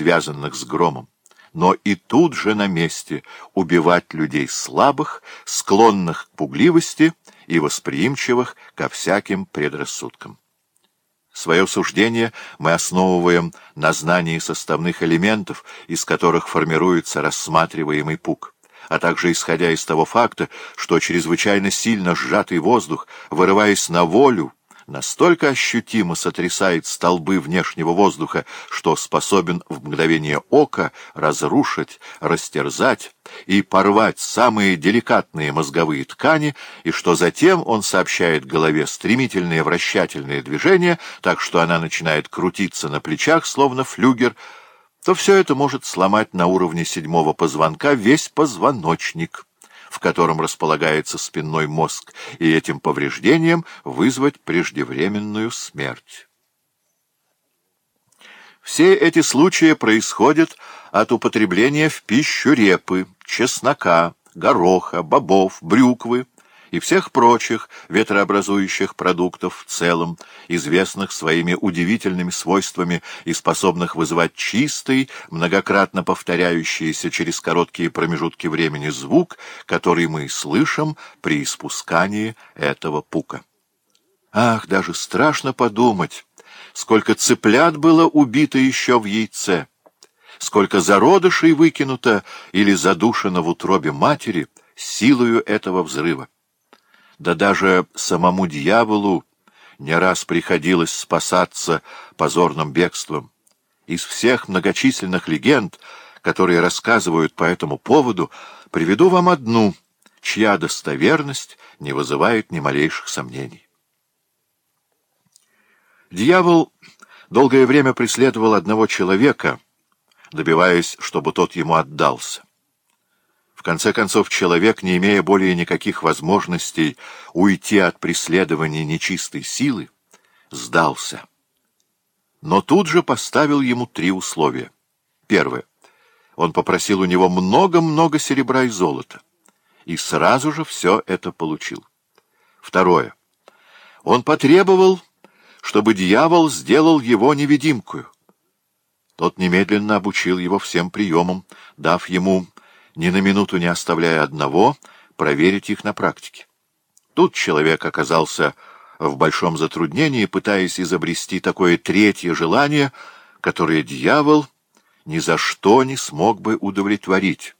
связанных с громом, но и тут же на месте убивать людей слабых, склонных к пугливости и восприимчивых ко всяким предрассудкам. Свое суждение мы основываем на знании составных элементов, из которых формируется рассматриваемый пук а также исходя из того факта, что чрезвычайно сильно сжатый воздух, вырываясь на волю, настолько ощутимо сотрясает столбы внешнего воздуха, что способен в мгновение ока разрушить, растерзать и порвать самые деликатные мозговые ткани, и что затем он сообщает голове стремительные вращательные движения, так что она начинает крутиться на плечах, словно флюгер, то все это может сломать на уровне седьмого позвонка весь позвоночник в котором располагается спинной мозг, и этим повреждением вызвать преждевременную смерть. Все эти случаи происходят от употребления в пищу репы, чеснока, гороха, бобов, брюквы, и всех прочих ветрообразующих продуктов в целом, известных своими удивительными свойствами и способных вызывать чистый, многократно повторяющийся через короткие промежутки времени звук, который мы слышим при испускании этого пука. Ах, даже страшно подумать, сколько цыплят было убито еще в яйце, сколько зародышей выкинуто или задушено в утробе матери — силою этого взрыва. Да даже самому дьяволу не раз приходилось спасаться позорным бегством. Из всех многочисленных легенд, которые рассказывают по этому поводу, приведу вам одну, чья достоверность не вызывает ни малейших сомнений. Дьявол долгое время преследовал одного человека, добиваясь, чтобы тот ему отдался. В конце концов, человек, не имея более никаких возможностей уйти от преследования нечистой силы, сдался. Но тут же поставил ему три условия. Первое. Он попросил у него много-много серебра и золота. И сразу же все это получил. Второе. Он потребовал, чтобы дьявол сделал его невидимкую. Тот немедленно обучил его всем приемам, дав ему ни на минуту не оставляя одного, проверить их на практике. Тут человек оказался в большом затруднении, пытаясь изобрести такое третье желание, которое дьявол ни за что не смог бы удовлетворить.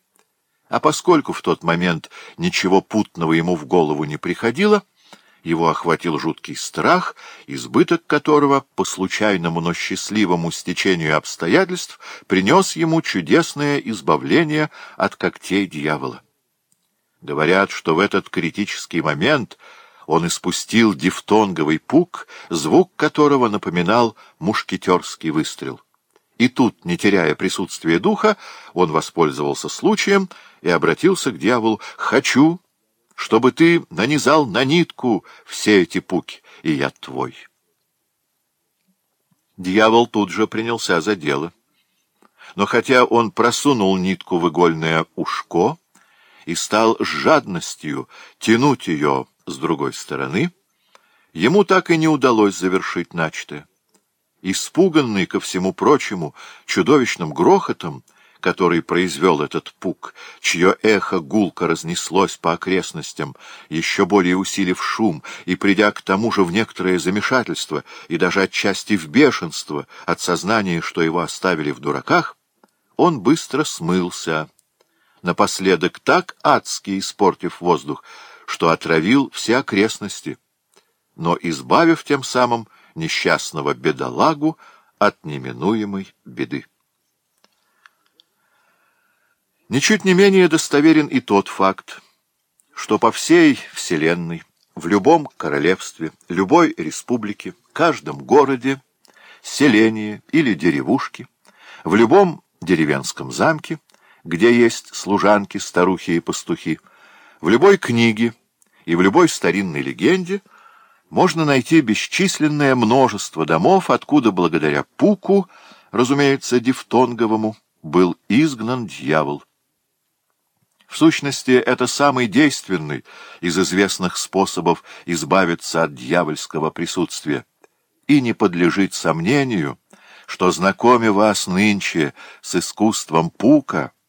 А поскольку в тот момент ничего путного ему в голову не приходило, его охватил жуткий страх, избыток которого, по случайному, но счастливому стечению обстоятельств, принес ему чудесное избавление от когтей дьявола. Говорят, что в этот критический момент он испустил дифтонговый пук, звук которого напоминал мушкетерский выстрел. И тут, не теряя присутствия духа, он воспользовался случаем и обратился к дьяволу «Хочу!» чтобы ты нанизал на нитку все эти пуки, и я твой. Дьявол тут же принялся за дело. Но хотя он просунул нитку в игольное ушко и стал с жадностью тянуть ее с другой стороны, ему так и не удалось завершить начатое. Испуганный, ко всему прочему, чудовищным грохотом, который произвел этот пук, чье эхо гулко разнеслось по окрестностям, еще более усилив шум и придя к тому же в некоторое замешательство и даже отчасти в бешенство от сознания, что его оставили в дураках, он быстро смылся, напоследок так адски испортив воздух, что отравил все окрестности, но избавив тем самым несчастного бедолагу от неминуемой беды. Ничуть не менее достоверен и тот факт, что по всей Вселенной, в любом королевстве, любой республике, каждом городе, селении или деревушке, в любом деревенском замке, где есть служанки, старухи и пастухи, в любой книге и в любой старинной легенде можно найти бесчисленное множество домов, откуда благодаря Пуку, разумеется, дифтонговому, был изгнан дьявол – в сущности, это самый действенный из известных способов избавиться от дьявольского присутствия. И не подлежит сомнению, что, знакомя вас нынче с искусством Пука,